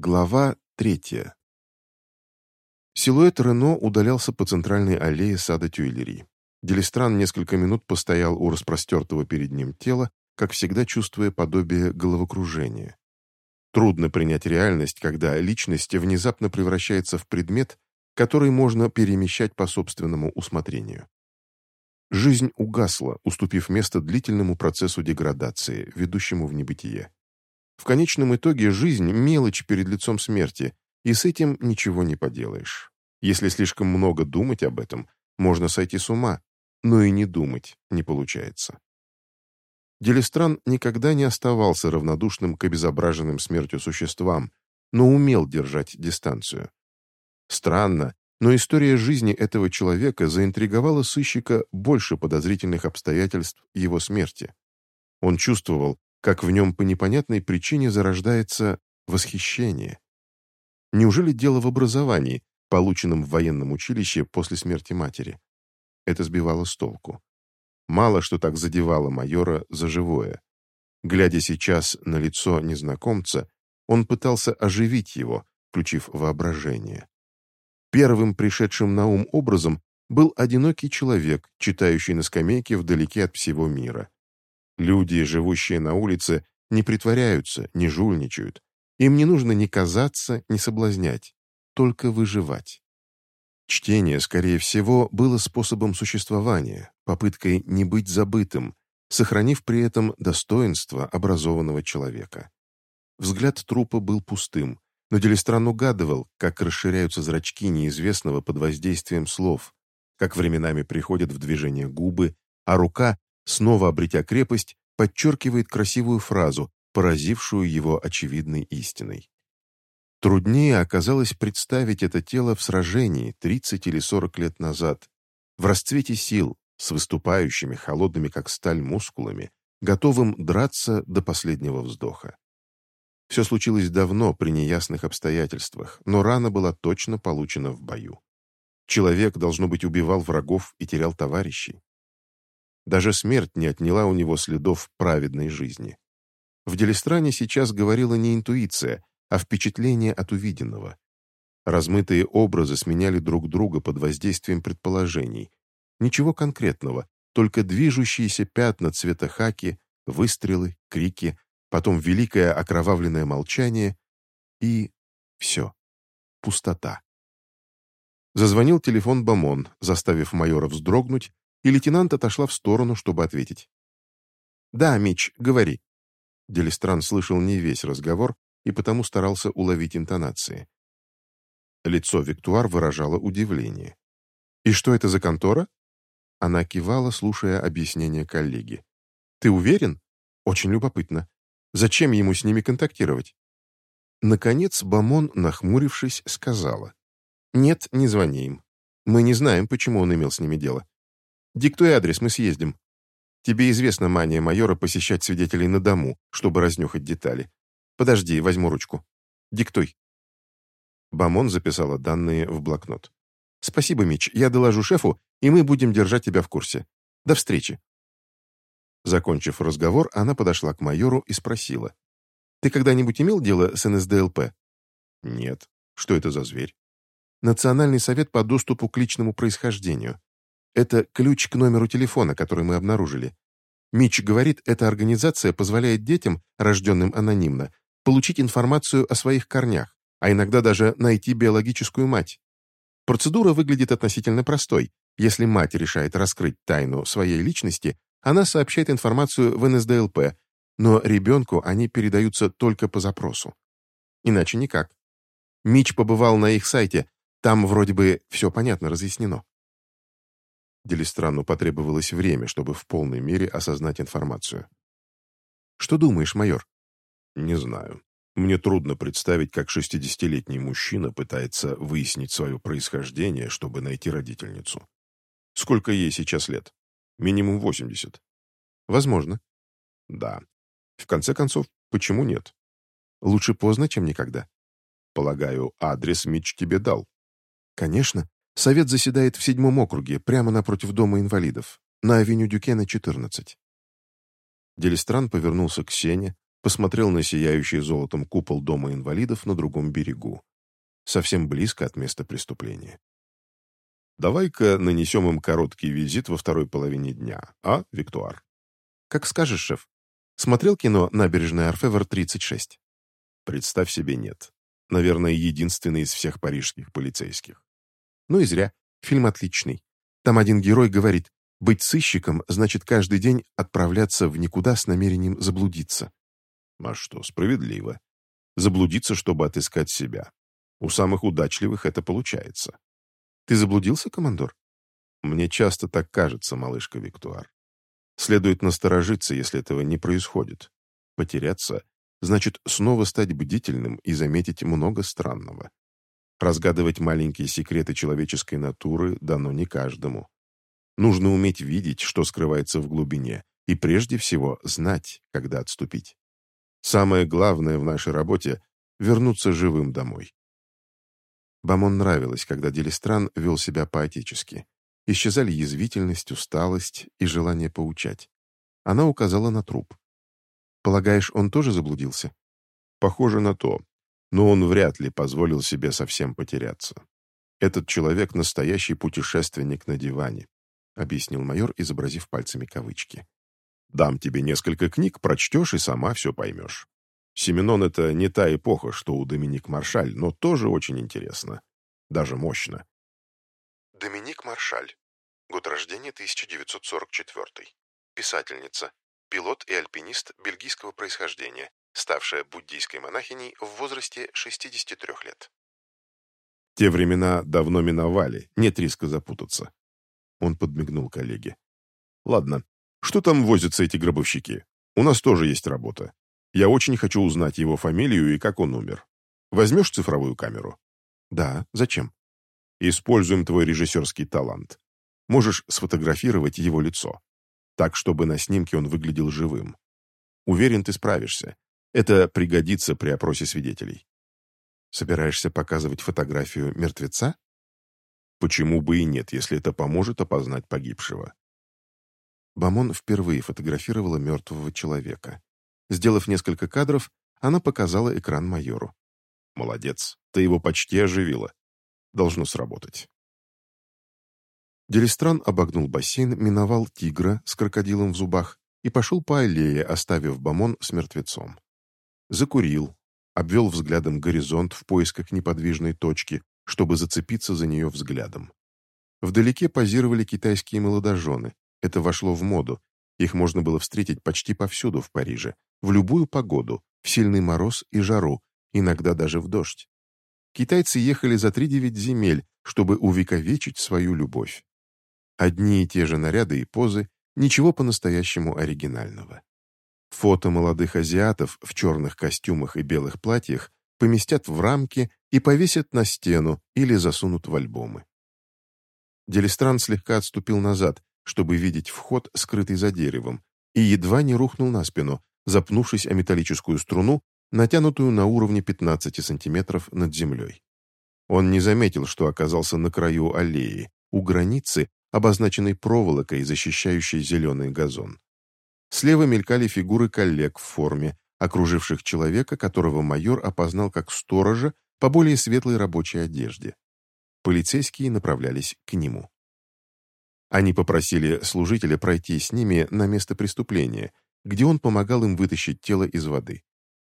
Глава третья. Силуэт Рено удалялся по центральной аллее сада Тюильри. Делистран несколько минут постоял у распростертого перед ним тела, как всегда чувствуя подобие головокружения. Трудно принять реальность, когда личность внезапно превращается в предмет, который можно перемещать по собственному усмотрению. Жизнь угасла, уступив место длительному процессу деградации, ведущему в небытие. В конечном итоге жизнь – мелочь перед лицом смерти, и с этим ничего не поделаешь. Если слишком много думать об этом, можно сойти с ума, но и не думать не получается. Делистран никогда не оставался равнодушным к обезображенным смертью существам, но умел держать дистанцию. Странно, но история жизни этого человека заинтриговала сыщика больше подозрительных обстоятельств его смерти. Он чувствовал, как в нем по непонятной причине зарождается восхищение. Неужели дело в образовании, полученном в военном училище после смерти матери? Это сбивало с толку. Мало что так задевало майора за живое. Глядя сейчас на лицо незнакомца, он пытался оживить его, включив воображение. Первым пришедшим на ум образом был одинокий человек, читающий на скамейке вдалеке от всего мира. Люди, живущие на улице, не притворяются, не жульничают. Им не нужно ни казаться, ни соблазнять, только выживать. Чтение, скорее всего, было способом существования, попыткой не быть забытым, сохранив при этом достоинство образованного человека. Взгляд трупа был пустым, но Делистран угадывал, как расширяются зрачки неизвестного под воздействием слов, как временами приходят в движение губы, а рука снова обретя крепость, подчеркивает красивую фразу, поразившую его очевидной истиной. Труднее оказалось представить это тело в сражении 30 или 40 лет назад, в расцвете сил, с выступающими, холодными как сталь мускулами, готовым драться до последнего вздоха. Все случилось давно при неясных обстоятельствах, но рана была точно получена в бою. Человек, должно быть, убивал врагов и терял товарищей. Даже смерть не отняла у него следов праведной жизни. В Делистране сейчас говорила не интуиция, а впечатление от увиденного. Размытые образы сменяли друг друга под воздействием предположений. Ничего конкретного, только движущиеся пятна цвета хаки, выстрелы, крики, потом великое окровавленное молчание и все. Пустота. Зазвонил телефон Бамон, заставив майора вздрогнуть и лейтенант отошла в сторону, чтобы ответить. «Да, Мич, говори». Делистран слышал не весь разговор и потому старался уловить интонации. Лицо Виктуар выражало удивление. «И что это за контора?» Она кивала, слушая объяснение коллеги. «Ты уверен? Очень любопытно. Зачем ему с ними контактировать?» Наконец Бамон, нахмурившись, сказала. «Нет, не звони им. Мы не знаем, почему он имел с ними дело. Диктуй адрес, мы съездим. Тебе известна мания майора посещать свидетелей на дому, чтобы разнюхать детали. Подожди, возьму ручку. Диктуй». Бамон записала данные в блокнот. «Спасибо, Мич, я доложу шефу, и мы будем держать тебя в курсе. До встречи». Закончив разговор, она подошла к майору и спросила. «Ты когда-нибудь имел дело с НСДЛП?» «Нет. Что это за зверь?» «Национальный совет по доступу к личному происхождению. Это ключ к номеру телефона, который мы обнаружили. Мич говорит, эта организация позволяет детям, рожденным анонимно, получить информацию о своих корнях, а иногда даже найти биологическую мать. Процедура выглядит относительно простой. Если мать решает раскрыть тайну своей личности, она сообщает информацию в НСДЛП, но ребенку они передаются только по запросу. Иначе никак. Мич побывал на их сайте, там вроде бы все понятно разъяснено. Делистрану потребовалось время, чтобы в полной мере осознать информацию. «Что думаешь, майор?» «Не знаю. Мне трудно представить, как шестидесятилетний мужчина пытается выяснить свое происхождение, чтобы найти родительницу. Сколько ей сейчас лет? Минимум восемьдесят. Возможно. Да. В конце концов, почему нет? Лучше поздно, чем никогда. Полагаю, адрес Мич тебе дал. Конечно. Совет заседает в седьмом округе, прямо напротив Дома инвалидов, на авеню Дюкена, 14. Делистран повернулся к Сене, посмотрел на сияющий золотом купол дома инвалидов на другом берегу, совсем близко от места преступления. «Давай-ка нанесем им короткий визит во второй половине дня, а, Виктуар?» «Как скажешь, шеф. Смотрел кино «Набережная Орфевр-36»?» «Представь себе, нет. Наверное, единственный из всех парижских полицейских». «Ну и зря. Фильм отличный. Там один герой говорит, быть сыщиком значит каждый день отправляться в никуда с намерением заблудиться. А что, справедливо. Заблудиться, чтобы отыскать себя. У самых удачливых это получается. Ты заблудился, командор? Мне часто так кажется, малышка Виктуар. Следует насторожиться, если этого не происходит. Потеряться значит снова стать бдительным и заметить много странного. Разгадывать маленькие секреты человеческой натуры дано не каждому. Нужно уметь видеть, что скрывается в глубине, и прежде всего знать, когда отступить. Самое главное в нашей работе — вернуться живым домой. Бамон нравилось, когда Делистран вел себя поотечески. Исчезали язвительность, усталость и желание поучать. Она указала на труп. «Полагаешь, он тоже заблудился?» «Похоже на то. Но он вряд ли позволил себе совсем потеряться. Этот человек — настоящий путешественник на диване объяснил майор, изобразив пальцами кавычки. «Дам тебе несколько книг, прочтешь и сама все поймешь. Семенон — это не та эпоха, что у Доминик Маршаль, но тоже очень интересно. Даже мощно». Доминик Маршаль. Год рождения 1944. Писательница. Пилот и альпинист бельгийского происхождения, ставшая буддийской монахиней в возрасте 63 лет. Те времена давно миновали, нет риска запутаться. Он подмигнул коллеге. «Ладно, что там возятся эти гробовщики? У нас тоже есть работа. Я очень хочу узнать его фамилию и как он умер. Возьмешь цифровую камеру?» «Да. Зачем?» «Используем твой режиссерский талант. Можешь сфотографировать его лицо. Так, чтобы на снимке он выглядел живым. Уверен, ты справишься. Это пригодится при опросе свидетелей». «Собираешься показывать фотографию мертвеца?» Почему бы и нет, если это поможет опознать погибшего? Бамон впервые фотографировала мертвого человека. Сделав несколько кадров, она показала экран майору. «Молодец, ты его почти оживила. Должно сработать». Делистран обогнул бассейн, миновал тигра с крокодилом в зубах и пошел по аллее, оставив Бамон с мертвецом. Закурил, обвел взглядом горизонт в поисках неподвижной точки, чтобы зацепиться за нее взглядом. Вдалеке позировали китайские молодожены. Это вошло в моду. Их можно было встретить почти повсюду в Париже, в любую погоду, в сильный мороз и жару, иногда даже в дождь. Китайцы ехали за три-девять земель, чтобы увековечить свою любовь. Одни и те же наряды и позы, ничего по-настоящему оригинального. Фото молодых азиатов в черных костюмах и белых платьях поместят в рамки и повесят на стену или засунут в альбомы. Делистран слегка отступил назад, чтобы видеть вход, скрытый за деревом, и едва не рухнул на спину, запнувшись о металлическую струну, натянутую на уровне 15 сантиметров над землей. Он не заметил, что оказался на краю аллеи, у границы, обозначенной проволокой, защищающей зеленый газон. Слева мелькали фигуры коллег в форме, окруживших человека, которого майор опознал как сторожа по более светлой рабочей одежде. Полицейские направлялись к нему. Они попросили служителя пройти с ними на место преступления, где он помогал им вытащить тело из воды.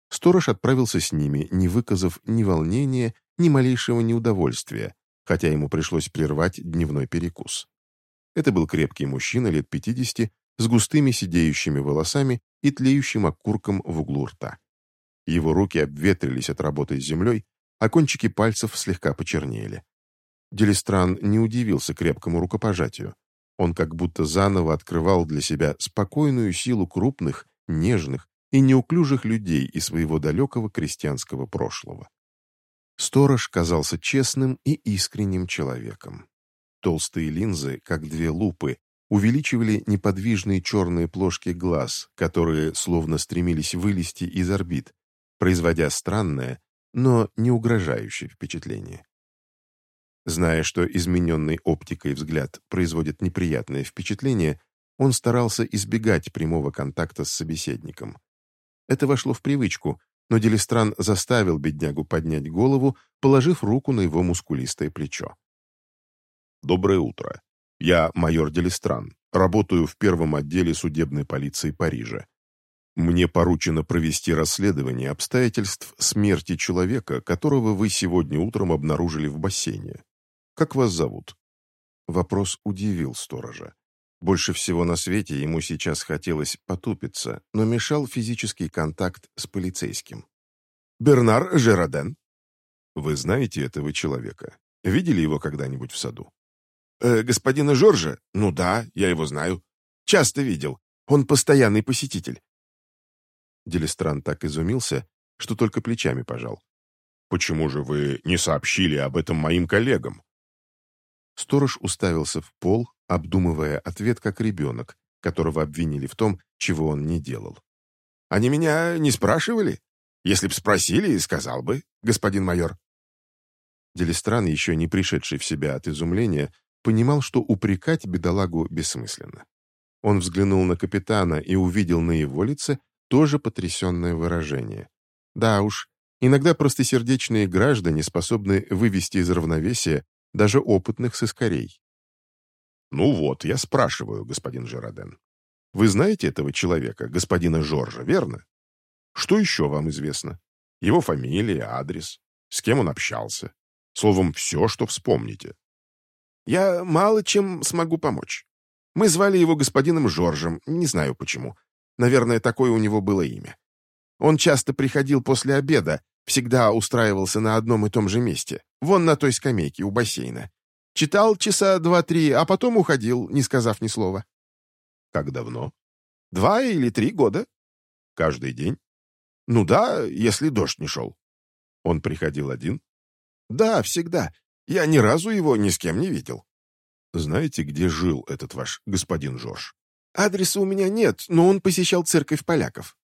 Сторож отправился с ними, не выказав ни волнения, ни малейшего неудовольствия, хотя ему пришлось прервать дневной перекус. Это был крепкий мужчина лет 50 с густыми сидеющими волосами и тлеющим окурком в углу рта. Его руки обветрились от работы с землей, а кончики пальцев слегка почернели. Делистран не удивился крепкому рукопожатию. Он как будто заново открывал для себя спокойную силу крупных, нежных и неуклюжих людей из своего далекого крестьянского прошлого. Сторож казался честным и искренним человеком. Толстые линзы, как две лупы, увеличивали неподвижные черные плошки глаз, которые словно стремились вылезти из орбит, производя странное, но не угрожающее впечатление. Зная, что измененный оптикой взгляд производит неприятное впечатление, он старался избегать прямого контакта с собеседником. Это вошло в привычку, но Делистран заставил беднягу поднять голову, положив руку на его мускулистое плечо. «Доброе утро. Я майор Делистран. Работаю в первом отделе судебной полиции Парижа. Мне поручено провести расследование обстоятельств смерти человека, которого вы сегодня утром обнаружили в бассейне. Как вас зовут?» Вопрос удивил сторожа. Больше всего на свете ему сейчас хотелось потупиться, но мешал физический контакт с полицейским. «Бернар Жераден». «Вы знаете этого человека? Видели его когда-нибудь в саду?» «Э, «Господина Жоржа? Ну да, я его знаю. Часто видел. Он постоянный посетитель. Делистран так изумился, что только плечами пожал. «Почему же вы не сообщили об этом моим коллегам?» Сторож уставился в пол, обдумывая ответ как ребенок, которого обвинили в том, чего он не делал. «Они меня не спрашивали? Если б спросили, сказал бы, господин майор». Делистран, еще не пришедший в себя от изумления, понимал, что упрекать бедолагу бессмысленно. Он взглянул на капитана и увидел на его лице тоже потрясенное выражение. Да уж, иногда простосердечные граждане способны вывести из равновесия даже опытных сыскарей. «Ну вот, я спрашиваю, господин Жераден. Вы знаете этого человека, господина Жоржа, верно? Что еще вам известно? Его фамилия, адрес, с кем он общался? Словом, все, что вспомните». «Я мало чем смогу помочь. Мы звали его господином Жоржем, не знаю почему. Наверное, такое у него было имя. Он часто приходил после обеда, всегда устраивался на одном и том же месте, вон на той скамейке у бассейна. Читал часа два-три, а потом уходил, не сказав ни слова. Как давно? Два или три года. Каждый день? Ну да, если дождь не шел. Он приходил один? Да, всегда. Я ни разу его ни с кем не видел. Знаете, где жил этот ваш господин Жорж? Адреса у меня нет, но он посещал церковь поляков».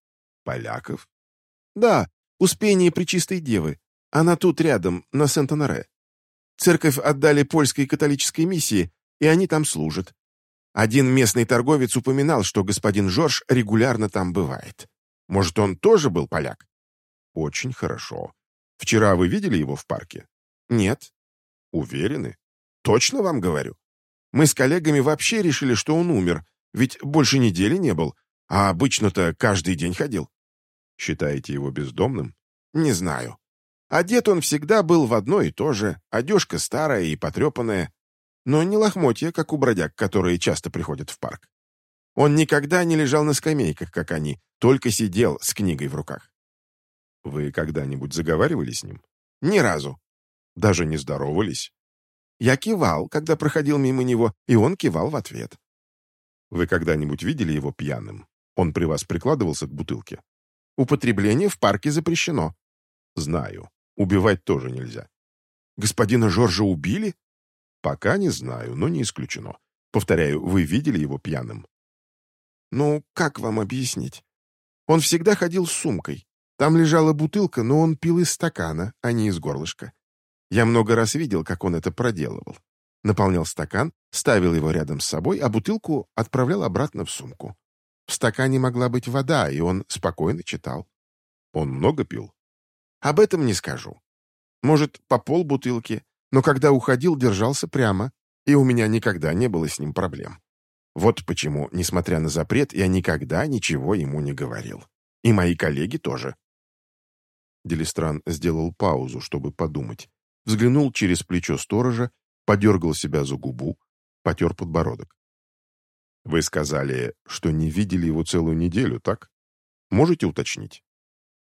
«Поляков?» «Да, Успение Пречистой Девы. Она тут рядом, на Сент-Анаре. Церковь отдали польской католической миссии, и они там служат. Один местный торговец упоминал, что господин Жорж регулярно там бывает. Может, он тоже был поляк?» «Очень хорошо. Вчера вы видели его в парке?» «Нет». «Уверены?» «Точно вам говорю. Мы с коллегами вообще решили, что он умер, ведь больше недели не был, а обычно-то каждый день ходил. Считаете его бездомным? Не знаю. Одет он всегда был в одно и то же, одежка старая и потрепанная, но не лохмотья, как у бродяг, которые часто приходят в парк. Он никогда не лежал на скамейках, как они, только сидел с книгой в руках. Вы когда-нибудь заговаривали с ним? Ни разу. Даже не здоровались? Я кивал, когда проходил мимо него, и он кивал в ответ. Вы когда-нибудь видели его пьяным? Он при вас прикладывался к бутылке? Употребление в парке запрещено. Знаю. Убивать тоже нельзя. Господина Жоржа убили? Пока не знаю, но не исключено. Повторяю, вы видели его пьяным? Ну, как вам объяснить? Он всегда ходил с сумкой. Там лежала бутылка, но он пил из стакана, а не из горлышка. Я много раз видел, как он это проделывал наполнял стакан, ставил его рядом с собой, а бутылку отправлял обратно в сумку. В стакане могла быть вода, и он спокойно читал. Он много пил? Об этом не скажу. Может, по пол бутылки, но когда уходил, держался прямо, и у меня никогда не было с ним проблем. Вот почему, несмотря на запрет, я никогда ничего ему не говорил. И мои коллеги тоже. Делистран сделал паузу, чтобы подумать. Взглянул через плечо сторожа подергал себя за губу, потер подбородок. «Вы сказали, что не видели его целую неделю, так? Можете уточнить?»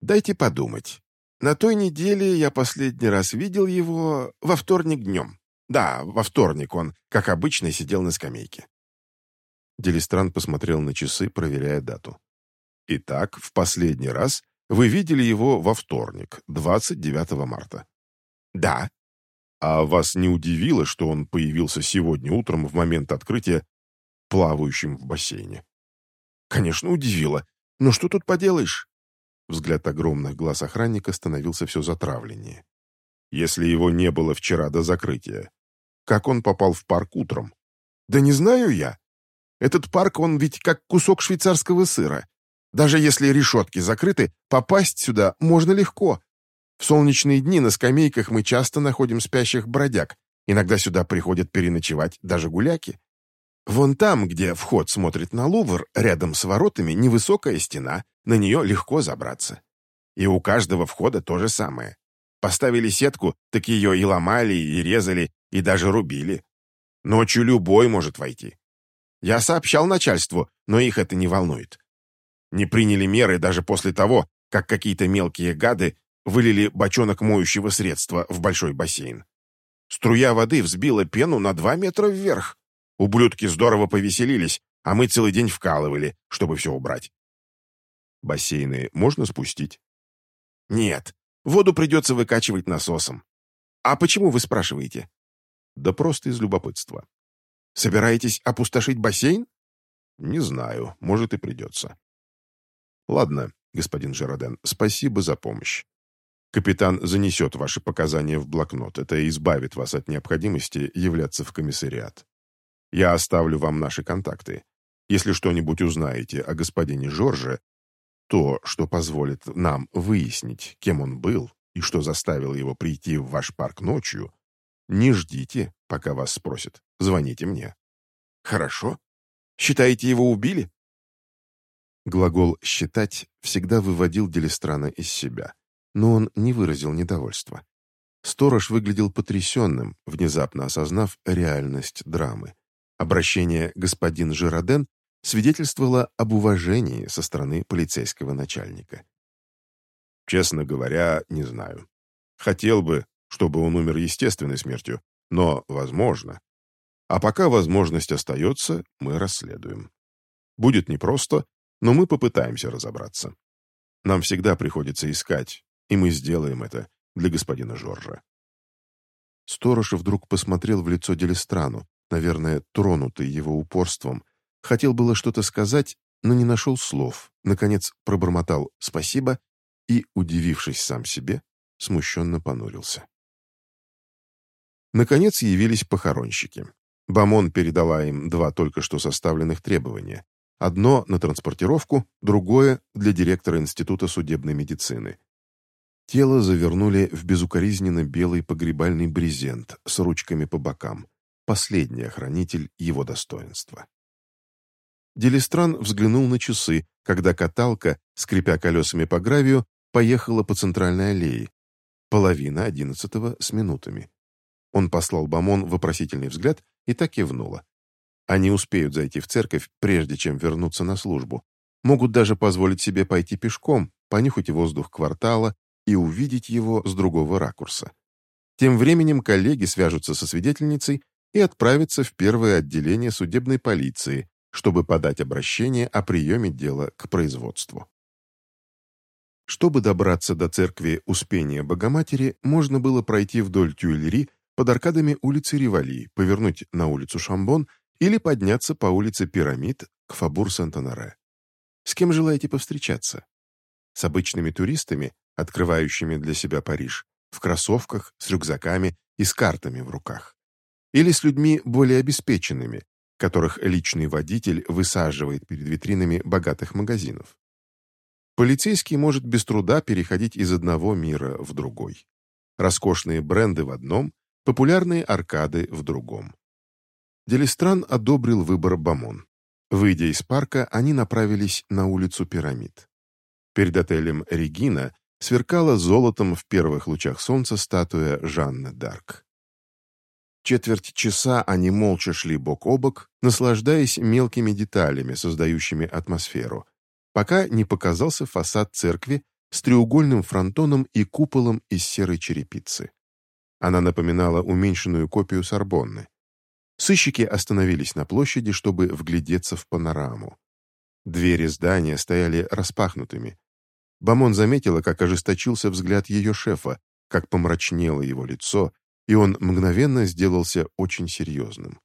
«Дайте подумать. На той неделе я последний раз видел его во вторник днем. Да, во вторник он, как обычно, сидел на скамейке». Делистран посмотрел на часы, проверяя дату. «Итак, в последний раз вы видели его во вторник, 29 марта?» «Да», а вас не удивило, что он появился сегодня утром в момент открытия плавающим в бассейне? Конечно, удивило. Но что тут поделаешь? Взгляд огромных глаз охранника становился все затравленнее. Если его не было вчера до закрытия, как он попал в парк утром? Да не знаю я. Этот парк, он ведь как кусок швейцарского сыра. Даже если решетки закрыты, попасть сюда можно легко. В солнечные дни на скамейках мы часто находим спящих бродяг. Иногда сюда приходят переночевать даже гуляки. Вон там, где вход смотрит на Лувр, рядом с воротами невысокая стена, на нее легко забраться. И у каждого входа то же самое. Поставили сетку, так ее и ломали, и резали, и даже рубили. Ночью любой может войти. Я сообщал начальству, но их это не волнует. Не приняли меры даже после того, как какие-то мелкие гады вылили бочонок моющего средства в большой бассейн. Струя воды взбила пену на два метра вверх. Ублюдки здорово повеселились, а мы целый день вкалывали, чтобы все убрать. Бассейны можно спустить? Нет, воду придется выкачивать насосом. А почему вы спрашиваете? Да просто из любопытства. Собираетесь опустошить бассейн? Не знаю, может и придется. Ладно, господин Жероден, спасибо за помощь. Капитан занесет ваши показания в блокнот. Это избавит вас от необходимости являться в комиссариат. Я оставлю вам наши контакты. Если что-нибудь узнаете о господине Жорже, то, что позволит нам выяснить, кем он был и что заставило его прийти в ваш парк ночью, не ждите, пока вас спросят. Звоните мне. Хорошо. Считаете, его убили? Глагол «считать» всегда выводил Делистрана из себя, но он не выразил недовольства. Сторож выглядел потрясенным, внезапно осознав реальность драмы. Обращение «господин Жироден» свидетельствовало об уважении со стороны полицейского начальника. Честно говоря, не знаю. Хотел бы, чтобы он умер естественной смертью, но возможно. А пока возможность остается, мы расследуем. Будет непросто, но мы попытаемся разобраться. Нам всегда приходится искать, и мы сделаем это для господина Жоржа. Сторож вдруг посмотрел в лицо Делистрану, наверное, тронутый его упорством. Хотел было что-то сказать, но не нашел слов. Наконец пробормотал «спасибо» и, удивившись сам себе, смущенно понурился. Наконец явились похоронщики. Бамон передала им два только что составленных требования. Одно на транспортировку, другое для директора Института судебной медицины. Тело завернули в безукоризненно белый погребальный брезент с ручками по бокам. Последний охранитель его достоинства. Делистран взглянул на часы, когда каталка, скрипя колесами по гравию, поехала по центральной аллее. Половина одиннадцатого с минутами. Он послал Бамон вопросительный взгляд и так кивнула. Они успеют зайти в церковь, прежде чем вернуться на службу. Могут даже позволить себе пойти пешком, понюхать воздух квартала и увидеть его с другого ракурса. Тем временем коллеги свяжутся со свидетельницей и отправятся в первое отделение судебной полиции, чтобы подать обращение о приеме дела к производству. Чтобы добраться до церкви Успения Богоматери, можно было пройти вдоль Тюильри под аркадами улицы Ривали, повернуть на улицу Шамбон или подняться по улице Пирамид к Фабур Сент-Оноре. С кем желаете повстречаться? С обычными туристами, открывающими для себя Париж, в кроссовках, с рюкзаками и с картами в руках? Или с людьми более обеспеченными, которых личный водитель высаживает перед витринами богатых магазинов? Полицейский может без труда переходить из одного мира в другой. Роскошные бренды в одном, популярные аркады в другом. Делистран одобрил выбор Бамон. Выйдя из парка, они направились на улицу Пирамид. Перед отелем «Регина» сверкала золотом в первых лучах солнца статуя Жанны Дарк. Четверть часа они молча шли бок о бок, наслаждаясь мелкими деталями, создающими атмосферу, пока не показался фасад церкви с треугольным фронтоном и куполом из серой черепицы. Она напоминала уменьшенную копию Сорбонны. Сыщики остановились на площади, чтобы вглядеться в панораму. Двери здания стояли распахнутыми. Бамон заметила, как ожесточился взгляд ее шефа, как помрачнело его лицо, и он мгновенно сделался очень серьезным.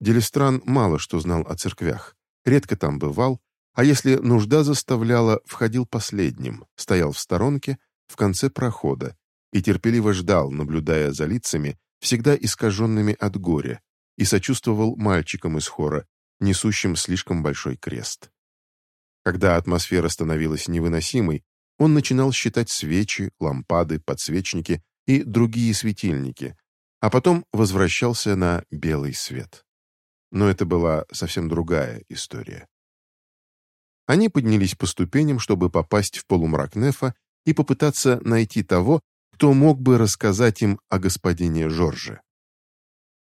Делистран мало что знал о церквях, редко там бывал, а если нужда заставляла, входил последним, стоял в сторонке, в конце прохода, и терпеливо ждал, наблюдая за лицами, всегда искаженными от горя, и сочувствовал мальчикам из хора, несущим слишком большой крест. Когда атмосфера становилась невыносимой, он начинал считать свечи, лампады, подсвечники и другие светильники, а потом возвращался на белый свет. Но это была совсем другая история. Они поднялись по ступеням, чтобы попасть в полумрак Нефа и попытаться найти того, кто мог бы рассказать им о господине Жорже.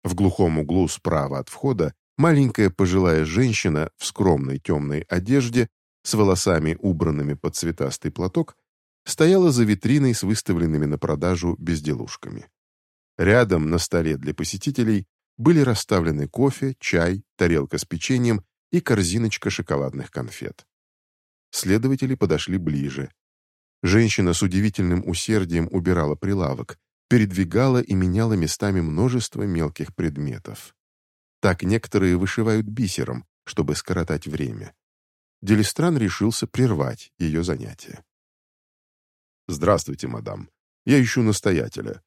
В глухом углу справа от входа маленькая пожилая женщина в скромной темной одежде с волосами, убранными под цветастый платок, стояла за витриной с выставленными на продажу безделушками. Рядом на столе для посетителей были расставлены кофе, чай, тарелка с печеньем и корзиночка шоколадных конфет. Следователи подошли ближе. Женщина с удивительным усердием убирала прилавок, передвигала и меняла местами множество мелких предметов. Так некоторые вышивают бисером, чтобы скоротать время. Делистран решился прервать ее занятие. «Здравствуйте, мадам. Я ищу настоятеля».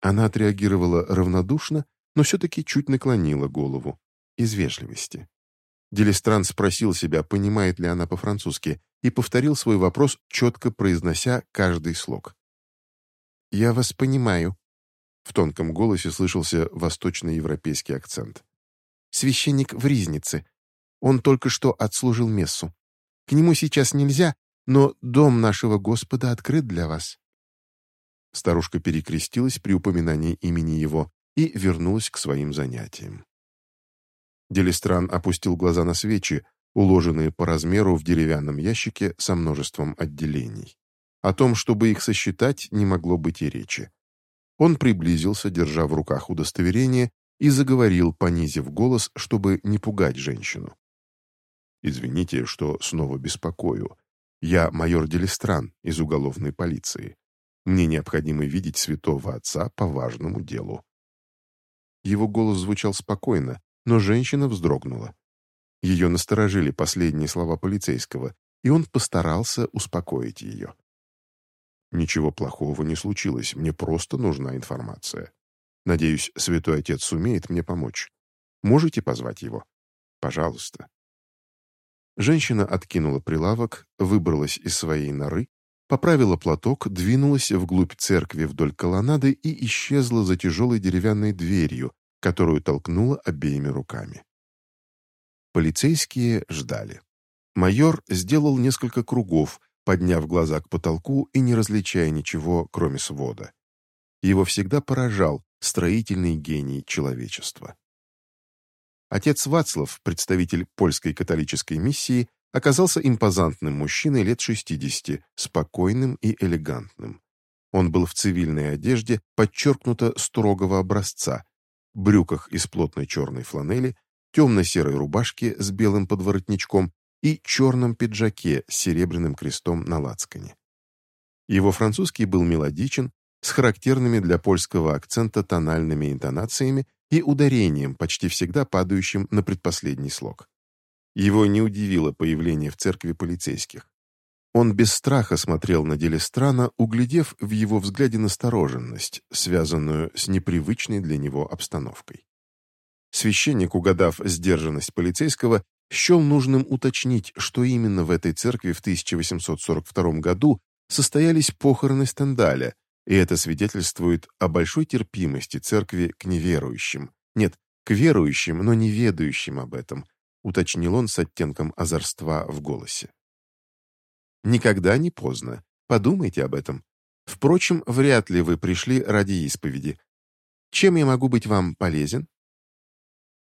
Она отреагировала равнодушно, но все-таки чуть наклонила голову. Из вежливости. Делистран спросил себя, понимает ли она по-французски, и повторил свой вопрос, четко произнося каждый слог. «Я вас понимаю». В тонком голосе слышался восточноевропейский акцент. «Священник в Ризнице. Он только что отслужил мессу. К нему сейчас нельзя, но дом нашего Господа открыт для вас». Старушка перекрестилась при упоминании имени его и вернулась к своим занятиям. Делистран опустил глаза на свечи, уложенные по размеру в деревянном ящике со множеством отделений. О том, чтобы их сосчитать, не могло быть и речи. Он приблизился, держа в руках удостоверение, и заговорил, понизив голос, чтобы не пугать женщину. «Извините, что снова беспокою. Я майор Делистран из уголовной полиции. Мне необходимо видеть святого отца по важному делу». Его голос звучал спокойно, но женщина вздрогнула. Ее насторожили последние слова полицейского, и он постарался успокоить ее. «Ничего плохого не случилось, мне просто нужна информация. Надеюсь, святой отец сумеет мне помочь. Можете позвать его? Пожалуйста». Женщина откинула прилавок, выбралась из своей норы, поправила платок, двинулась вглубь церкви вдоль колоннады и исчезла за тяжелой деревянной дверью, которую толкнула обеими руками. Полицейские ждали. Майор сделал несколько кругов, подняв глаза к потолку и не различая ничего, кроме свода. Его всегда поражал строительный гений человечества. Отец Вацлав, представитель польской католической миссии, оказался импозантным мужчиной лет 60, спокойным и элегантным. Он был в цивильной одежде, подчеркнуто строгого образца, брюках из плотной черной фланели, темно-серой рубашке с белым подворотничком и черном пиджаке с серебряным крестом на лацкане. Его французский был мелодичен, с характерными для польского акцента тональными интонациями и ударением, почти всегда падающим на предпоследний слог. Его не удивило появление в церкви полицейских. Он без страха смотрел на Делистрана, углядев в его взгляде настороженность, связанную с непривычной для него обстановкой. Священник, угадав сдержанность полицейского, счел нужным уточнить, что именно в этой церкви в 1842 году состоялись похороны Стендаля, и это свидетельствует о большой терпимости церкви к неверующим. Нет, к верующим, но не ведающим об этом, уточнил он с оттенком озорства в голосе. Никогда не поздно. Подумайте об этом. Впрочем, вряд ли вы пришли ради исповеди. Чем я могу быть вам полезен?»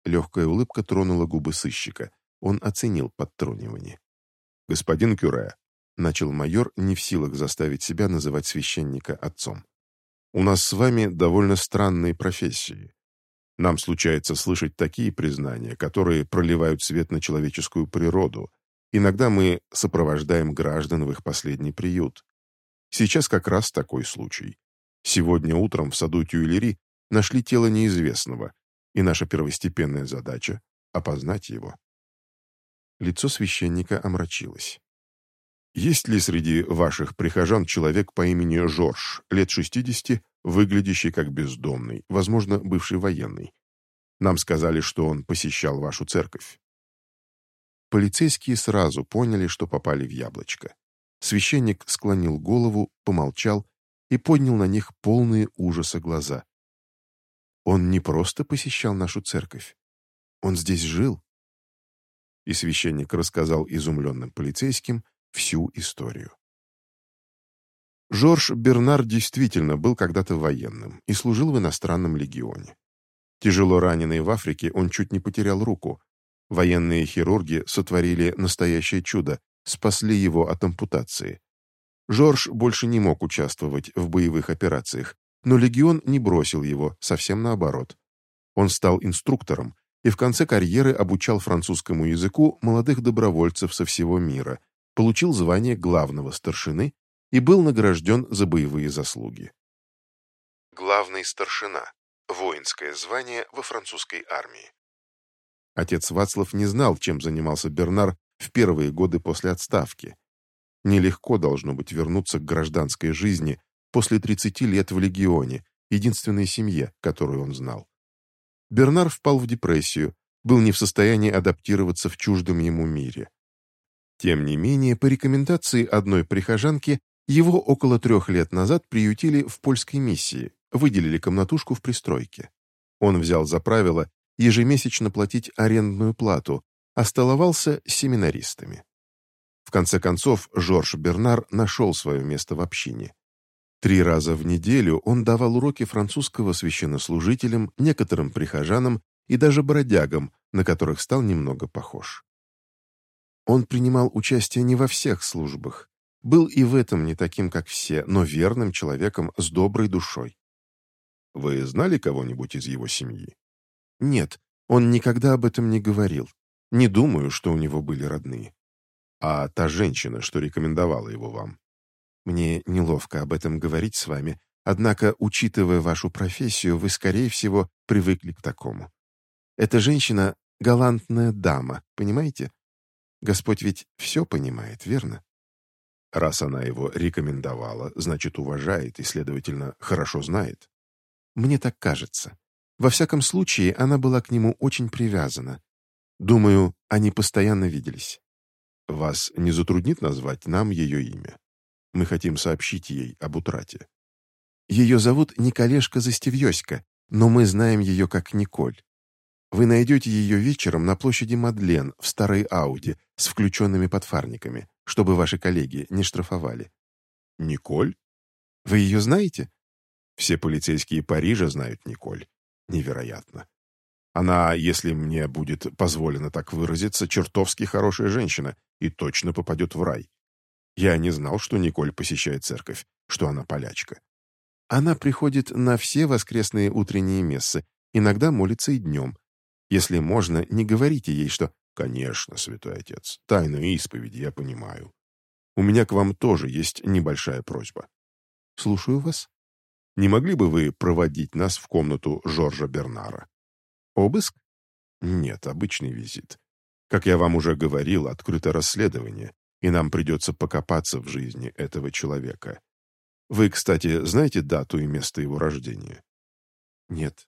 Легкая улыбка тронула губы сыщика. Он оценил подтрунивание. «Господин Кюре, начал майор, не в силах заставить себя называть священника отцом. «У нас с вами довольно странные профессии. Нам случается слышать такие признания, которые проливают свет на человеческую природу. Иногда мы сопровождаем граждан в их последний приют. Сейчас как раз такой случай. Сегодня утром в саду Тюильри нашли тело неизвестного, и наша первостепенная задача — опознать его». Лицо священника омрачилось. Есть ли среди ваших прихожан человек по имени Жорж, лет 60, выглядящий как бездомный, возможно, бывший военный? Нам сказали, что он посещал вашу церковь. полицейские сразу поняли, что попали в яблочко. Священник склонил голову, помолчал и поднял на них полные ужаса глаза. Он не просто посещал нашу церковь. Он здесь жил. И священник рассказал изумленным полицейским всю историю. Жорж Бернар действительно был когда-то военным и служил в иностранном легионе. Тяжело раненый в Африке, он чуть не потерял руку. Военные хирурги сотворили настоящее чудо, спасли его от ампутации. Жорж больше не мог участвовать в боевых операциях, но легион не бросил его, совсем наоборот. Он стал инструктором и в конце карьеры обучал французскому языку молодых добровольцев со всего мира, получил звание главного старшины и был награжден за боевые заслуги. Главный старшина – воинское звание во французской армии. Отец Вацлав не знал, чем занимался Бернар в первые годы после отставки. Нелегко должно быть вернуться к гражданской жизни после 30 лет в легионе, единственной семье, которую он знал. Бернар впал в депрессию, был не в состоянии адаптироваться в чуждом ему мире. Тем не менее, по рекомендации одной прихожанки, его около трех лет назад приютили в польской миссии, выделили комнатушку в пристройке. Он взял за правило ежемесячно платить арендную плату, а столовался с семинаристами. В конце концов, Жорж Бернар нашел свое место в общине. Три раза в неделю он давал уроки французского священнослужителям, некоторым прихожанам и даже бродягам, на которых стал немного похож. Он принимал участие не во всех службах, был и в этом не таким, как все, но верным человеком с доброй душой. Вы знали кого-нибудь из его семьи? Нет, он никогда об этом не говорил. Не думаю, что у него были родные. А та женщина, что рекомендовала его вам? Мне неловко об этом говорить с вами, однако, учитывая вашу профессию, вы, скорее всего, привыкли к такому. Эта женщина — галантная дама, понимаете? Господь ведь все понимает, верно? Раз она его рекомендовала, значит, уважает и, следовательно, хорошо знает. Мне так кажется. Во всяком случае, она была к нему очень привязана. Думаю, они постоянно виделись. Вас не затруднит назвать нам ее имя? Мы хотим сообщить ей об утрате. Ее зовут Николешка Застевьёська, но мы знаем ее как Николь. Вы найдете ее вечером на площади Мадлен в старой Ауди с включенными подфарниками чтобы ваши коллеги не штрафовали. Николь? Вы ее знаете? Все полицейские Парижа знают Николь. Невероятно. Она, если мне будет позволено так выразиться, чертовски хорошая женщина и точно попадет в рай. Я не знал, что Николь посещает церковь, что она полячка. Она приходит на все воскресные утренние мессы, иногда молится и днем. Если можно, не говорите ей, что «Конечно, святой отец, тайну исповеди я понимаю. У меня к вам тоже есть небольшая просьба». «Слушаю вас. Не могли бы вы проводить нас в комнату Жоржа Бернара?» «Обыск?» «Нет, обычный визит. Как я вам уже говорил, открыто расследование, и нам придется покопаться в жизни этого человека. Вы, кстати, знаете дату и место его рождения?» «Нет».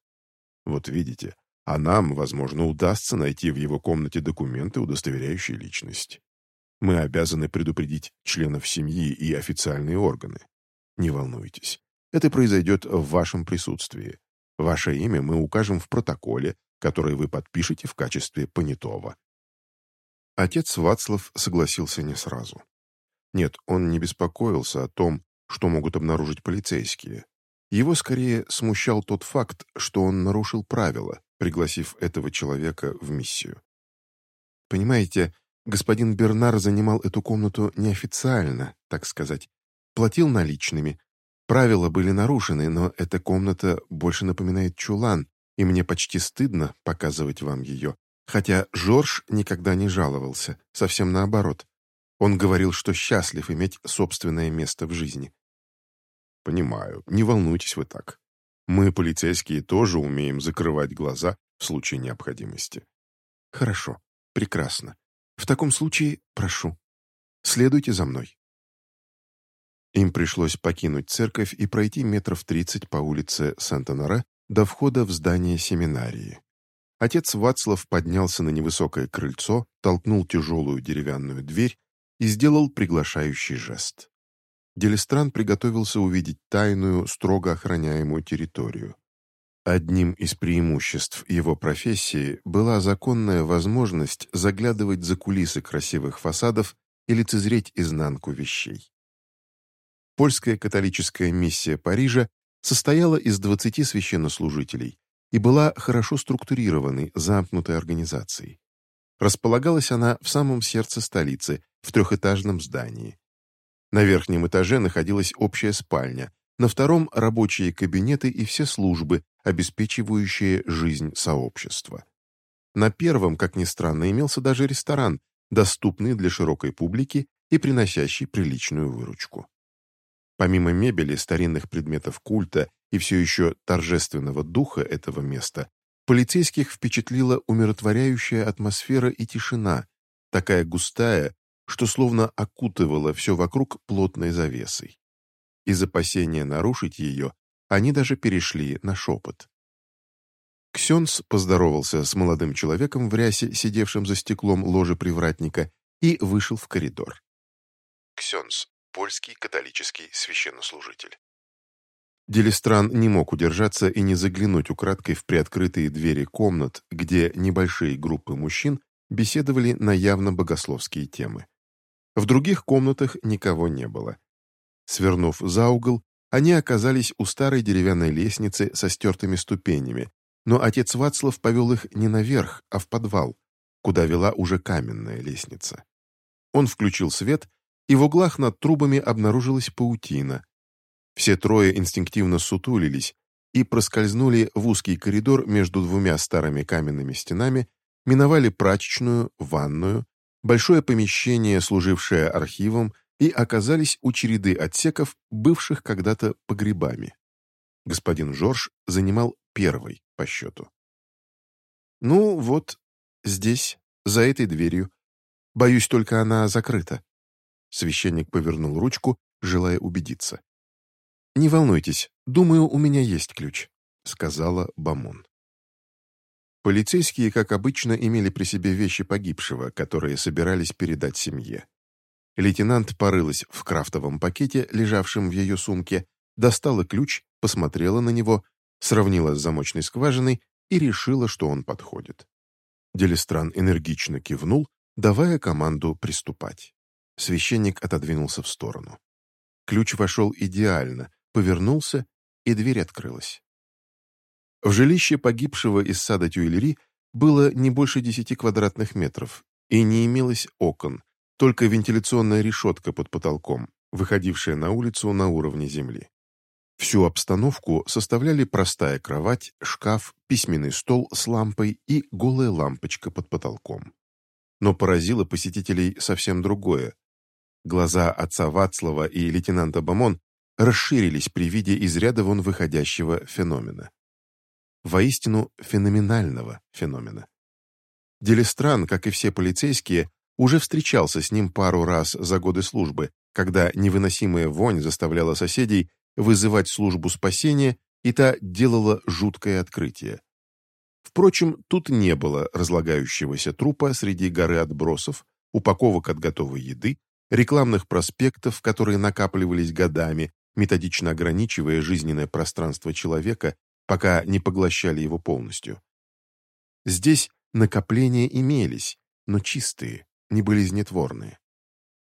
«Вот видите, а нам, возможно, удастся найти в его комнате документы, удостоверяющие личность. Мы обязаны предупредить членов семьи и официальные органы. Не волнуйтесь, это произойдет в вашем присутствии. Ваше имя мы укажем в протоколе, который вы подпишете в качестве понятого. Отец Вацлав согласился не сразу. Нет, он не беспокоился о том, что могут обнаружить полицейские. Его скорее смущал тот факт, что он нарушил правила, пригласив этого человека в миссию. Понимаете, господин Бернар занимал эту комнату неофициально, так сказать, платил наличными. Правила были нарушены, но эта комната больше напоминает чулан, и мне почти стыдно показывать вам ее. Хотя Жорж никогда не жаловался, совсем наоборот. Он говорил, что счастлив иметь собственное место в жизни. «Понимаю, не волнуйтесь вы так. Мы, полицейские, тоже умеем закрывать глаза в случае необходимости. Хорошо, прекрасно. В таком случае, прошу, следуйте за мной. Им пришлось покинуть церковь и пройти метров тридцать по улице Санта-Нора до входа в здание семинарии. Отец Вацлав поднялся на невысокое крыльцо, толкнул тяжелую деревянную дверь и сделал приглашающий жест. Делистран приготовился увидеть тайную, строго охраняемую территорию. Одним из преимуществ его профессии была законная возможность заглядывать за кулисы красивых фасадов и лицезреть изнанку вещей. Польская католическая миссия Парижа состояла из 20 священнослужителей, и была хорошо структурированной, замкнутой организацией. Располагалась она в самом сердце столицы, в трехэтажном здании. На верхнем этаже находилась общая спальня, на втором – рабочие кабинеты и все службы, обеспечивающие жизнь сообщества. На первом, как ни странно, имелся даже ресторан, доступный для широкой публики и приносящий приличную выручку. Помимо мебели, старинных предметов культа и все еще торжественного духа этого места, полицейских впечатлила умиротворяющая атмосфера и тишина, такая густая, что словно окутывала все вокруг плотной завесой. Из опасения нарушить ее они даже перешли на шепот. Ксенс поздоровался с молодым человеком в рясе, сидевшим за стеклом ложи привратника, и вышел в коридор. Ксенс — польский католический священнослужитель. Делистран не мог удержаться и не заглянуть украдкой в приоткрытые двери комнат, где небольшие группы мужчин беседовали на явно богословские темы. В других комнатах никого не было. Свернув за угол, они оказались у старой деревянной лестницы со стертыми ступенями, но отец Вацлав повел их не наверх, а в подвал, куда вела уже каменная лестница. Он включил свет, и в углах над трубами обнаружилась паутина, все трое инстинктивно сутулились и проскользнули в узкий коридор между двумя старыми каменными стенами, миновали прачечную, ванную, большое помещение, служившее архивом, и оказались у череды отсеков, бывших когда-то погребами. Господин Жорж занимал первый по счету. «Ну, вот, здесь, за этой дверью. Боюсь, только она закрыта». Священник повернул ручку, желая убедиться. «Не волнуйтесь, думаю, у меня есть ключ», — сказала Бамон. Полицейские, как обычно, имели при себе вещи погибшего, которые собирались передать семье. Лейтенант порылась в крафтовом пакете, лежавшем в ее сумке, достала ключ, посмотрела на него, сравнила с замочной скважиной и решила, что он подходит. Делистран энергично кивнул, давая команду приступать. Священник отодвинулся в сторону. Ключ вошел идеально, повернулся, и дверь открылась. В жилище погибшего из сада Тюильри было не больше десяти квадратных метров и не имелось окон, только вентиляционная решетка под потолком, выходившая на улицу на уровне земли. Всю обстановку составляли простая кровать, шкаф, письменный стол с лампой и голая лампочка под потолком. Но поразило посетителей совсем другое. Глаза отца Вацлава и лейтенанта Бамон расширились при виде из ряда вон выходящего феномена. Воистину феноменального феномена. Делистран, как и все полицейские, уже встречался с ним пару раз за годы службы, когда невыносимая вонь заставляла соседей вызывать службу спасения, и та делала жуткое открытие. Впрочем, тут не было разлагающегося трупа среди горы отбросов, упаковок от готовой еды, рекламных проспектов, которые накапливались годами, методично ограничивая жизненное пространство человека, пока не поглощали его полностью. Здесь накопления имелись, но чистые, не болезнетворные.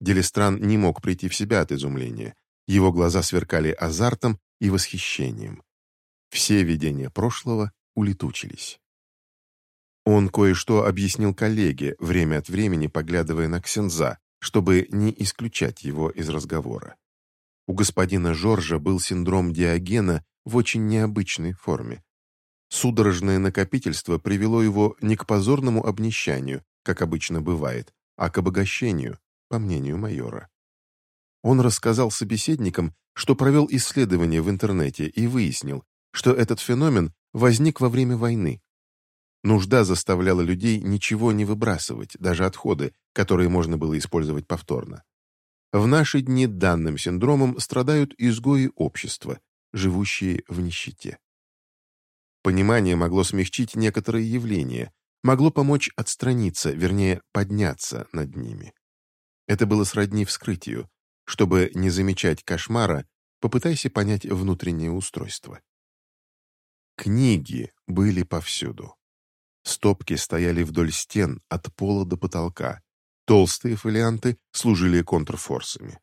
Делистран не мог прийти в себя от изумления. Его глаза сверкали азартом и восхищением. Все видения прошлого улетучились. Он кое-что объяснил коллеге, время от времени поглядывая на Ксенза, чтобы не исключать его из разговора. У господина Жоржа был синдром Диогена в очень необычной форме. Судорожное накопительство привело его не к позорному обнищанию, как обычно бывает, а к обогащению, по мнению майора. Он рассказал собеседникам, что провел исследование в интернете и выяснил, что этот феномен возник во время войны. Нужда заставляла людей ничего не выбрасывать, даже отходы, которые можно было использовать повторно. В наши дни данным синдромом страдают изгои общества, живущие в нищете. Понимание могло смягчить некоторые явления, могло помочь отстраниться, вернее, подняться над ними. Это было сродни вскрытию. Чтобы не замечать кошмара, попытайся понять внутреннее устройство. Книги были повсюду. Стопки стояли вдоль стен, от пола до потолка. Толстые фолианты служили контрфорсами.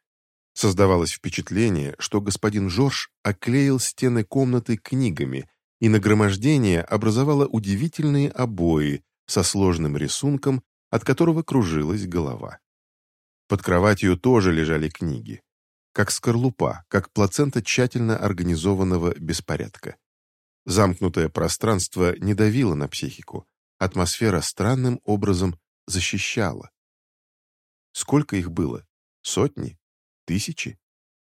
Создавалось впечатление, что господин Жорж оклеил стены комнаты книгами, и нагромождение образовало удивительные обои со сложным рисунком, от которого кружилась голова. Под кроватью тоже лежали книги, как скорлупа, как плацента тщательно организованного беспорядка. Замкнутое пространство не давило на психику, атмосфера странным образом защищала. Сколько их было? Сотни? Тысячи?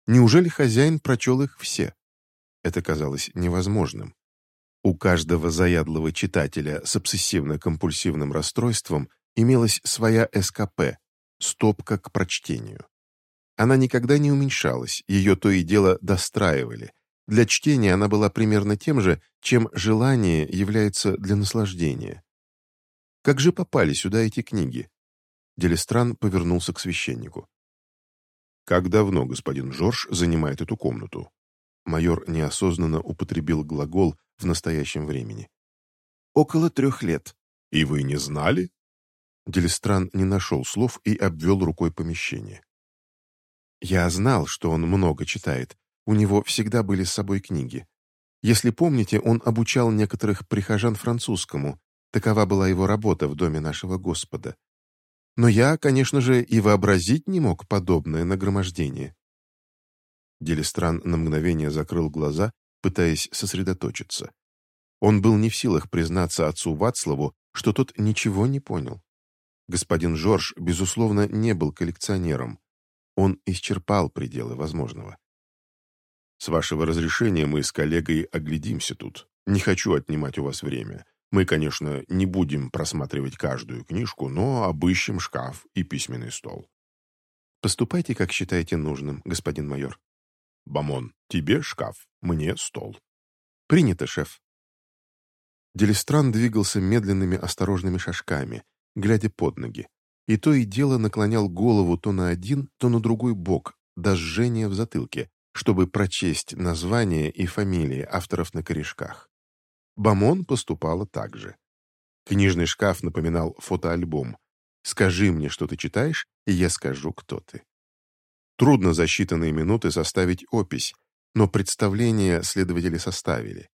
Неужели хозяин прочел их все? Это казалось невозможным. У каждого заядлого читателя с обсессивно-компульсивным расстройством имелась своя СКП – стопка к прочтению. Она никогда не уменьшалась, ее то и дело достраивали. Для чтения она была примерно тем же, чем желание является для наслаждения. Как же попали сюда эти книги? Делистран повернулся к священнику. «Как давно господин Жорж занимает эту комнату?» Майор неосознанно употребил глагол в настоящем времени. «Около трех лет». «И вы не знали?» Делистран не нашел слов и обвел рукой помещение. «Я знал, что он много читает. У него всегда были с собой книги. Если помните, он обучал некоторых прихожан французскому. Такова была его работа в доме нашего Господа. Но я, конечно же, и вообразить не мог подобное нагромождение». Делистран на мгновение закрыл глаза пытаясь сосредоточиться. Он был не в силах признаться отцу Вацлаву, что тот ничего не понял. Господин Жорж, безусловно, не был коллекционером. Он исчерпал пределы возможного. «С вашего разрешения мы с коллегой оглядимся тут. Не хочу отнимать у вас время. Мы, конечно, не будем просматривать каждую книжку, но обыщем шкаф и письменный стол». «Поступайте, как считаете нужным, господин майор». «Бамон, тебе шкаф, мне стол». «Принято, шеф». Делистран двигался медленными осторожными шажками, глядя под ноги, и то и дело наклонял голову то на один, то на другой бок, до жжения в затылке, чтобы прочесть названия и фамилии авторов на корешках. Бамон поступала так же. Книжный шкаф напоминал фотоальбом. «Скажи мне, что ты читаешь, и я скажу, кто ты». Трудно за считанные минуты составить опись, но представление следователи составили.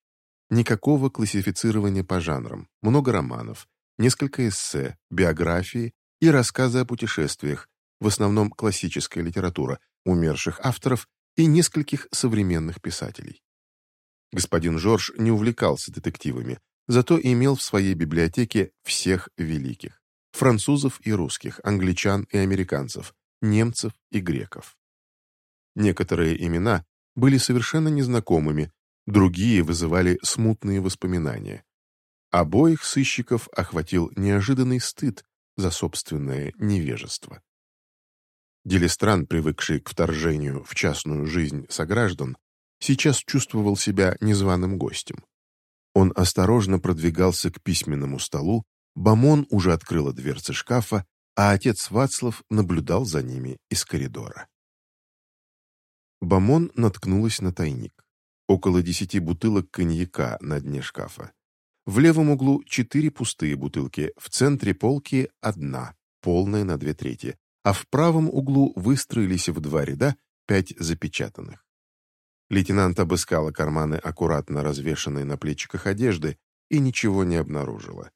Никакого классифицирования по жанрам, много романов, несколько эссе, биографии и рассказы о путешествиях, в основном классическая литература, умерших авторов и нескольких современных писателей. Господин Жорж не увлекался детективами, зато имел в своей библиотеке всех великих – французов и русских, англичан и американцев, немцев и греков. Некоторые имена были совершенно незнакомыми, другие вызывали смутные воспоминания. Обоих сыщиков охватил неожиданный стыд за собственное невежество. Делистран, привыкший к вторжению в частную жизнь сограждан, сейчас чувствовал себя незваным гостем. Он осторожно продвигался к письменному столу, Бамон уже открыла дверцы шкафа, а отец Вацлав наблюдал за ними из коридора. Бамон наткнулась на тайник. Около десяти бутылок коньяка на дне шкафа. В левом углу четыре пустые бутылки, в центре полки одна, полная на две трети, а в правом углу выстроились в два ряда пять запечатанных. Лейтенант обыскала карманы аккуратно развешанной на плечиках одежды и ничего не обнаружила.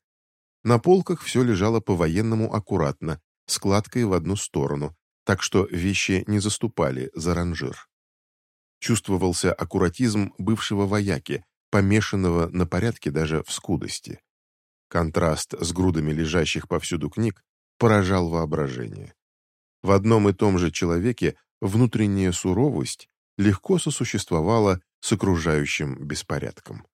На полках все лежало по-военному аккуратно, складкой в одну сторону, так что вещи не заступали за ранжир. Чувствовался аккуратизм бывшего вояки, помешанного на порядке даже в скудости. Контраст с грудами лежащих повсюду книг поражал воображение. В одном и том же человеке внутренняя суровость легко сосуществовала с окружающим беспорядком.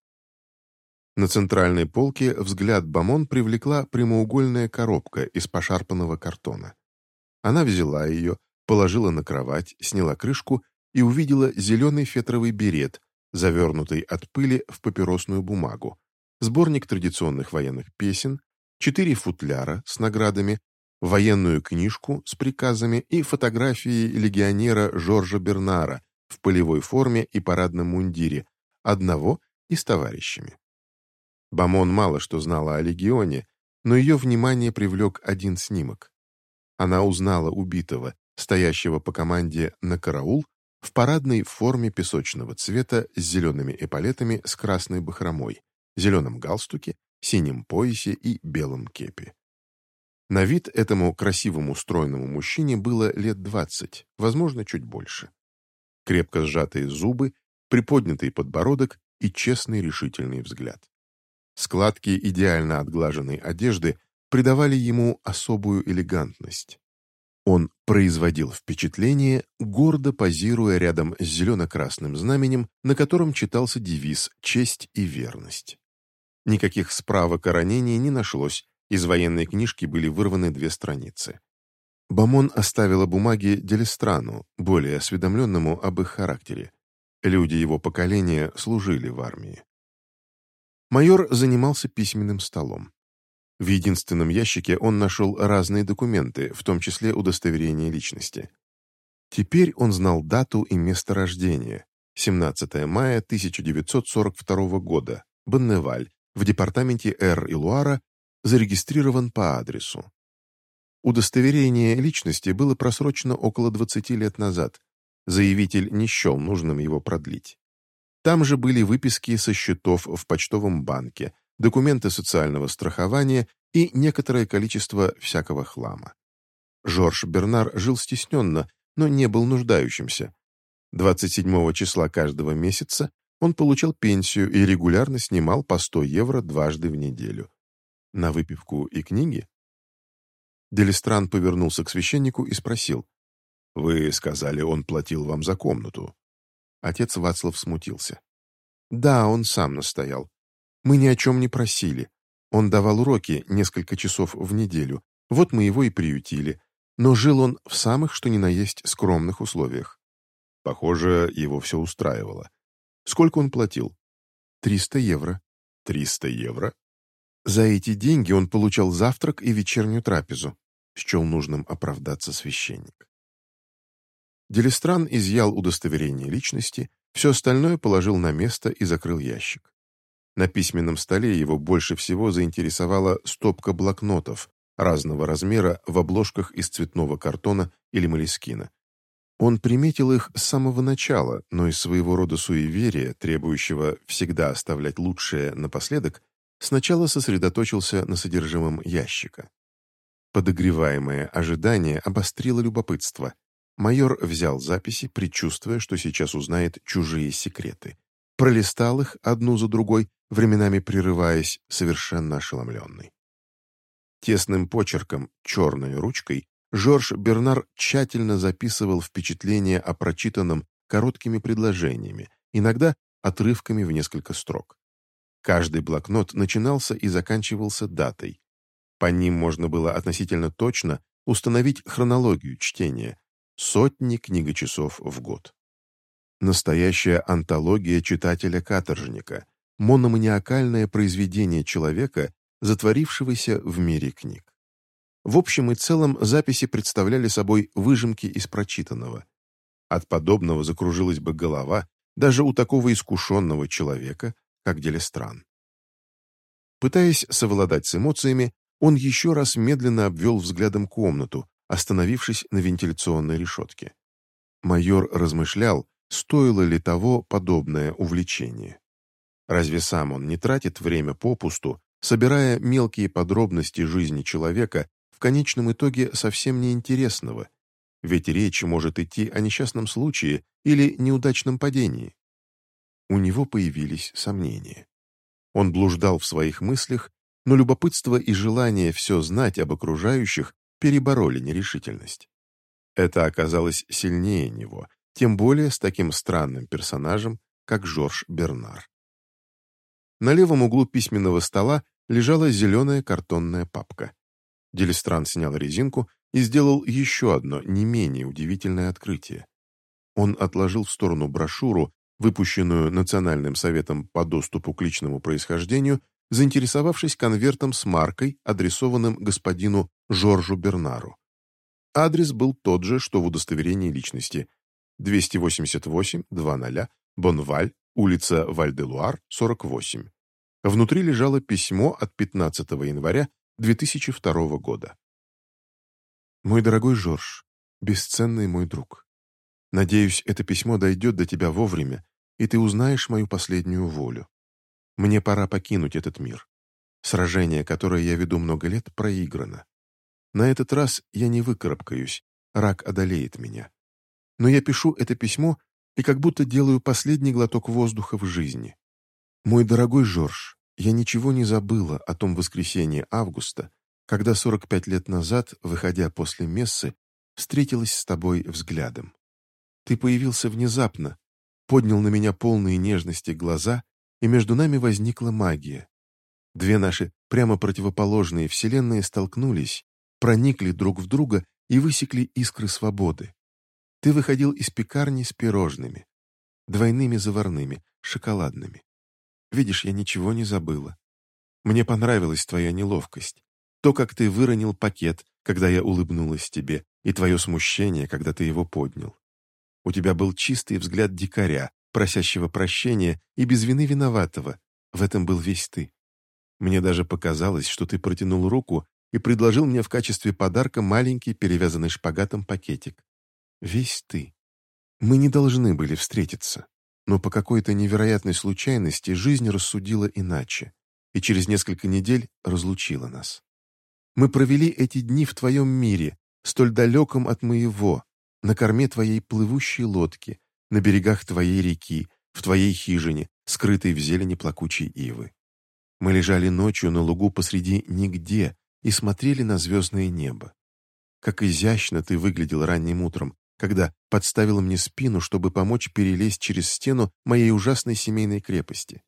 На центральной полке взгляд Бамон привлекла прямоугольная коробка из пошарпанного картона. Она взяла ее, положила на кровать, сняла крышку и увидела зеленый фетровый берет, завернутый от пыли в папиросную бумагу, сборник традиционных военных песен, четыре футляра с наградами, военную книжку с приказами и фотографии легионера Жоржа Бернара в полевой форме и парадном мундире, одного и с товарищами. Бамон мало что знала о легионе, но ее внимание привлек один снимок. Она узнала убитого, стоящего по команде на караул, в парадной форме песочного цвета с зелеными эполетами с красной бахромой, зеленом галстуке, синем поясе и белом кепи. На вид этому красивому стройному мужчине было лет двадцать, возможно, чуть больше. Крепко сжатые зубы, приподнятый подбородок и честный решительный взгляд. Складки идеально отглаженной одежды придавали ему особую элегантность. Он производил впечатление, гордо позируя рядом с зелено-красным знаменем, на котором читался девиз «Честь и верность». Никаких справок о ранении не нашлось, из военной книжки были вырваны две страницы. Бамон оставила бумаги Делестрану, более осведомленному об их характере. Люди его поколения служили в армии. Майор занимался письменным столом. В единственном ящике он нашел разные документы, в том числе удостоверение личности. Теперь он знал дату и место рождения. 17 мая 1942 года, Банневаль, в департаменте Эр-Илуара, зарегистрирован по адресу. Удостоверение личности было просрочено около 20 лет назад. Заявитель не счел нужным его продлить. Там же были выписки со счетов в почтовом банке, документы социального страхования и некоторое количество всякого хлама. Жорж Бернар жил стесненно, но не был нуждающимся. 27 числа каждого месяца он получал пенсию и регулярно снимал по 100 евро дважды в неделю. На выпивку и книги? Делистран повернулся к священнику и спросил. «Вы сказали, он платил вам за комнату?» Отец Вацлав смутился. «Да, он сам настоял. Мы ни о чем не просили. Он давал уроки несколько часов в неделю. Вот мы его и приютили. Но жил он в самых, что ни на есть, скромных условиях. Похоже, его все устраивало. Сколько он платил? Триста евро. Триста евро? За эти деньги он получал завтрак и вечернюю трапезу. Счел нужным оправдаться священник. Делистран изъял удостоверение личности, все остальное положил на место и закрыл ящик. На письменном столе его больше всего заинтересовала стопка блокнотов разного размера в обложках из цветного картона или молескина. Он приметил их с самого начала, но из своего рода суеверия, требующего всегда оставлять лучшее напоследок, сначала сосредоточился на содержимом ящика. Подогреваемое ожидание обострило любопытство, Майор взял записи, предчувствуя, что сейчас узнает чужие секреты. Пролистал их одну за другой, временами прерываясь, совершенно ошеломленный. Тесным почерком, черной ручкой, Жорж Бернар тщательно записывал впечатления о прочитанном короткими предложениями, иногда отрывками в несколько строк. Каждый блокнот начинался и заканчивался датой. По ним можно было относительно точно установить хронологию чтения, сотни книгочасов в год. Настоящая антология читателя-каторжника, мономаниакальное произведение человека, затворившегося в мире книг. В общем и целом записи представляли собой выжимки из прочитанного. От подобного закружилась бы голова даже у такого искушенного человека, как Делестран. Пытаясь совладать с эмоциями, он еще раз медленно обвел взглядом комнату, остановившись на вентиляционной решетке. Майор размышлял, стоило ли того подобное увлечение. Разве сам он не тратит время попусту, собирая мелкие подробности жизни человека, в конечном итоге совсем неинтересного, ведь речь может идти о несчастном случае или неудачном падении. У него появились сомнения. Он блуждал в своих мыслях, но любопытство и желание все знать об окружающих перебороли нерешительность. Это оказалось сильнее него, тем более с таким странным персонажем, как Жорж Бернар. На левом углу письменного стола лежала зеленая картонная папка. Делистран снял резинку и сделал еще одно, не менее удивительное открытие. Он отложил в сторону брошюру, выпущенную Национальным советом по доступу к личному происхождению, заинтересовавшись конвертом с маркой, адресованным господину Жоржу Бернару. Адрес был тот же, что в удостоверении личности. 288-00, Бонваль, улица Вальделуар, 48. Внутри лежало письмо от 15 января 2002 года. «Мой дорогой Жорж, бесценный мой друг, надеюсь, это письмо дойдет до тебя вовремя, и ты узнаешь мою последнюю волю. Мне пора покинуть этот мир. Сражение, которое я веду много лет, проиграно. На этот раз я не выкарабкаюсь, рак одолеет меня. Но я пишу это письмо и как будто делаю последний глоток воздуха в жизни. Мой дорогой Жорж, я ничего не забыла о том воскресенье августа, когда 45 лет назад, выходя после мессы, встретилась с тобой взглядом. Ты появился внезапно, поднял на меня полные нежности глаза и между нами возникла магия. Две наши прямо противоположные вселенные столкнулись, проникли друг в друга и высекли искры свободы. Ты выходил из пекарни с пирожными, двойными заварными, шоколадными. Видишь, я ничего не забыла. Мне понравилась твоя неловкость. То, как ты выронил пакет, когда я улыбнулась тебе, и твое смущение, когда ты его поднял. У тебя был чистый взгляд дикаря, просящего прощения и без вины виноватого. В этом был весь ты. Мне даже показалось, что ты протянул руку и предложил мне в качестве подарка маленький перевязанный шпагатом пакетик. Весь ты. Мы не должны были встретиться, но по какой-то невероятной случайности жизнь рассудила иначе и через несколько недель разлучила нас. Мы провели эти дни в твоем мире, столь далеком от моего, на корме твоей плывущей лодки, на берегах твоей реки, в твоей хижине, скрытой в зелени плакучей ивы. Мы лежали ночью на лугу посреди нигде и смотрели на звездное небо. Как изящно ты выглядел ранним утром, когда подставил мне спину, чтобы помочь перелезть через стену моей ужасной семейной крепости.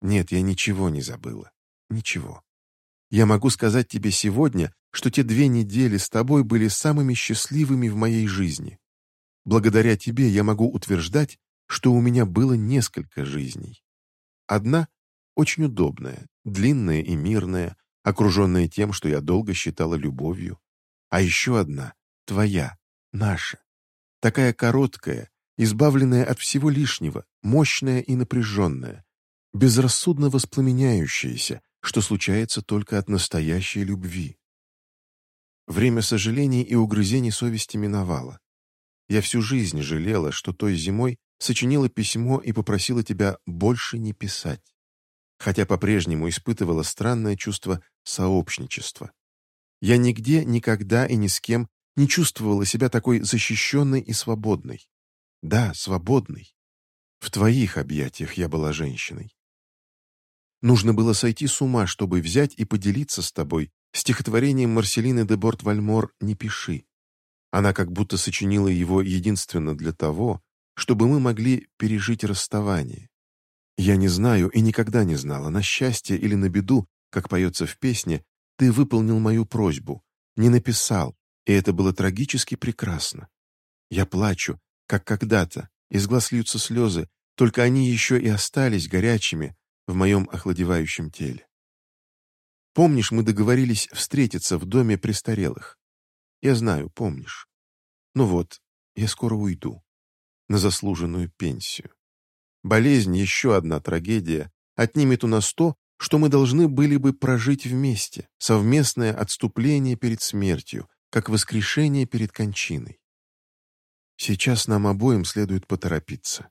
Нет, я ничего не забыла. Ничего. Я могу сказать тебе сегодня, что те две недели с тобой были самыми счастливыми в моей жизни. Благодаря тебе я могу утверждать, что у меня было несколько жизней. Одна очень удобная, длинная и мирная, окруженная тем, что я долго считала любовью. А еще одна — твоя, наша. Такая короткая, избавленная от всего лишнего, мощная и напряженная, безрассудно воспламеняющаяся, что случается только от настоящей любви. Время сожалений и угрызений совести миновало. Я всю жизнь жалела, что той зимой сочинила письмо и попросила тебя больше не писать, хотя по-прежнему испытывала странное чувство сообщничества. Я нигде, никогда и ни с кем не чувствовала себя такой защищенной и свободной. Да, свободной. В твоих объятиях я была женщиной. Нужно было сойти с ума, чтобы взять и поделиться с тобой стихотворением Марселины де Борт-Вальмор «Не пиши». Она как будто сочинила его единственно для того, чтобы мы могли пережить расставание. Я не знаю и никогда не знала, на счастье или на беду, как поется в песне, ты выполнил мою просьбу, не написал, и это было трагически прекрасно. Я плачу, как когда-то, из глаз льются слезы, только они еще и остались горячими в моем охладевающем теле. Помнишь, мы договорились встретиться в доме престарелых? Я знаю, помнишь. Ну вот, я скоро уйду. На заслуженную пенсию. Болезнь — еще одна трагедия. Отнимет у нас то, что мы должны были бы прожить вместе, совместное отступление перед смертью, как воскрешение перед кончиной. Сейчас нам обоим следует поторопиться.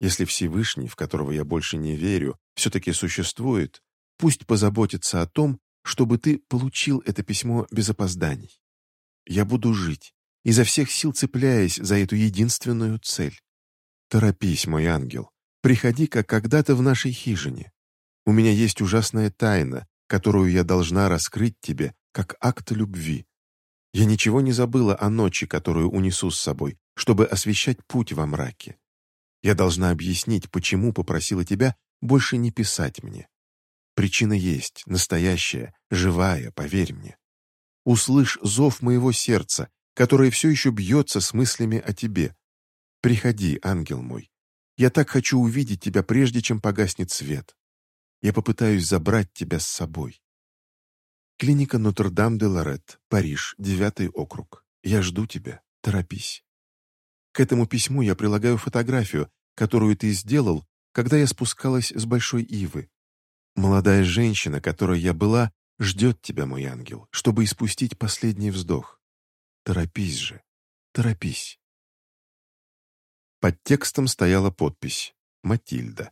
Если Всевышний, в которого я больше не верю, все-таки существует, пусть позаботится о том, чтобы ты получил это письмо без опозданий. Я буду жить, изо всех сил цепляясь за эту единственную цель. Торопись, мой ангел, приходи, как когда-то в нашей хижине. У меня есть ужасная тайна, которую я должна раскрыть тебе, как акт любви. Я ничего не забыла о ночи, которую унесу с собой, чтобы освещать путь во мраке. Я должна объяснить, почему попросила тебя больше не писать мне. Причина есть, настоящая, живая, поверь мне. Услышь зов моего сердца, которое все еще бьется с мыслями о тебе. Приходи, ангел мой. Я так хочу увидеть тебя, прежде чем погаснет свет. Я попытаюсь забрать тебя с собой. Клиника Нотр-Дам-де-Лорет, Париж, девятый округ. Я жду тебя. Торопись. К этому письму я прилагаю фотографию, которую ты сделал, когда я спускалась с Большой Ивы. Молодая женщина, которой я была, ждет тебя, мой ангел, чтобы испустить последний вздох. Торопись же, торопись. Под текстом стояла подпись «Матильда».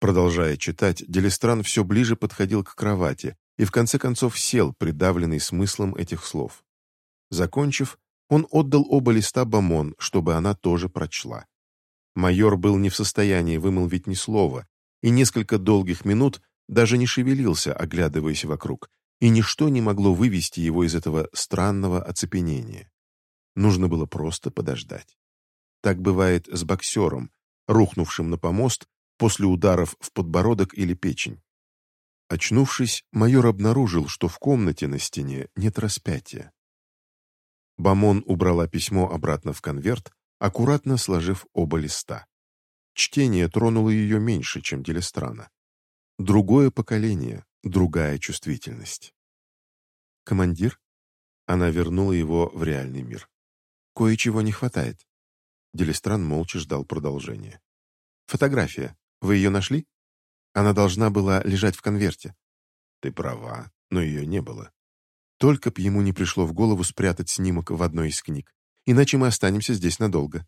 Продолжая читать, Делистран все ближе подходил к кровати и в конце концов сел, придавленный смыслом этих слов. Закончив, он отдал оба листа Бамон, чтобы она тоже прочла. Майор был не в состоянии вымолвить ни слова, и несколько долгих минут даже не шевелился, оглядываясь вокруг, и ничто не могло вывести его из этого странного оцепенения. Нужно было просто подождать. Так бывает с боксером, рухнувшим на помост после ударов в подбородок или печень. Очнувшись, майор обнаружил, что в комнате на стене нет распятия. Бамон убрала письмо обратно в конверт, аккуратно сложив оба листа. Чтение тронуло ее меньше, чем Делестрана. Другое поколение, другая чувствительность. «Командир?» Она вернула его в реальный мир. «Кое-чего не хватает». Делестран молча ждал продолжения. «Фотография. Вы ее нашли? Она должна была лежать в конверте». «Ты права, но ее не было». Только б ему не пришло в голову спрятать снимок в одной из книг. Иначе мы останемся здесь надолго.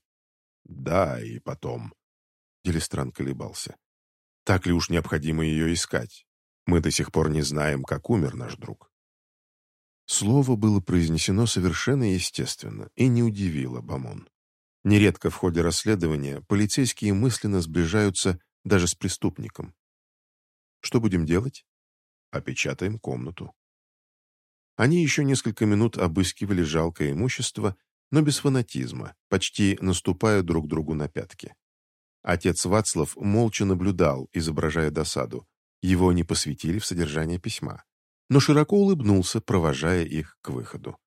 «Да, и потом...» Делистран колебался. «Так ли уж необходимо ее искать? Мы до сих пор не знаем, как умер наш друг». Слово было произнесено совершенно естественно и не удивило Бамон. Нередко в ходе расследования полицейские мысленно сближаются даже с преступником. Что будем делать? Опечатаем комнату. Они еще несколько минут обыскивали жалкое имущество, но без фанатизма, почти наступая друг другу на пятки. Отец Вацлав молча наблюдал, изображая досаду. Его не посвятили в содержание письма, но широко улыбнулся, провожая их к выходу.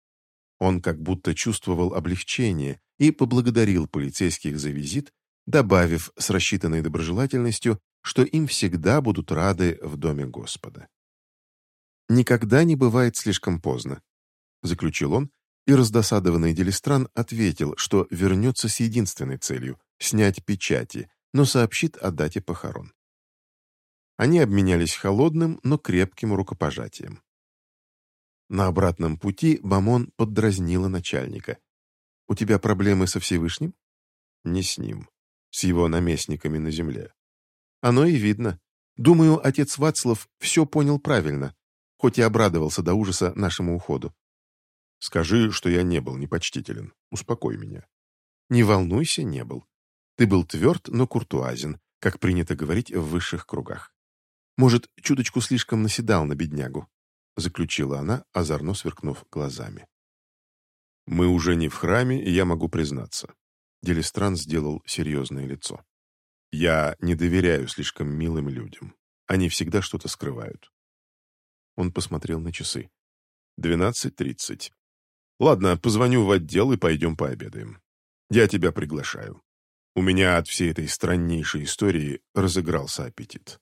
Он как будто чувствовал облегчение и поблагодарил полицейских за визит, добавив с рассчитанной доброжелательностью, что им всегда будут рады в Доме Господа. «Никогда не бывает слишком поздно», — заключил он, и раздосадованный Делистран ответил, что вернется с единственной целью — снять печати, но сообщит о дате похорон. Они обменялись холодным, но крепким рукопожатием. На обратном пути Бамон поддразнила начальника. «У тебя проблемы со Всевышним?» «Не с ним. С его наместниками на земле». «Оно и видно. Думаю, отец Вацлав все понял правильно, хоть и обрадовался до ужаса нашему уходу. Скажи, что я не был непочтителен. Успокой меня». «Не волнуйся, не был. Ты был тверд, но куртуазен, как принято говорить в высших кругах. Может, чуточку слишком наседал на беднягу?» Заключила она, озорно сверкнув глазами. «Мы уже не в храме, и я могу признаться». Делистран сделал серьезное лицо. «Я не доверяю слишком милым людям. Они всегда что-то скрывают». Он посмотрел на часы. «Двенадцать тридцать. Ладно, позвоню в отдел и пойдем пообедаем. Я тебя приглашаю. У меня от всей этой страннейшей истории разыгрался аппетит.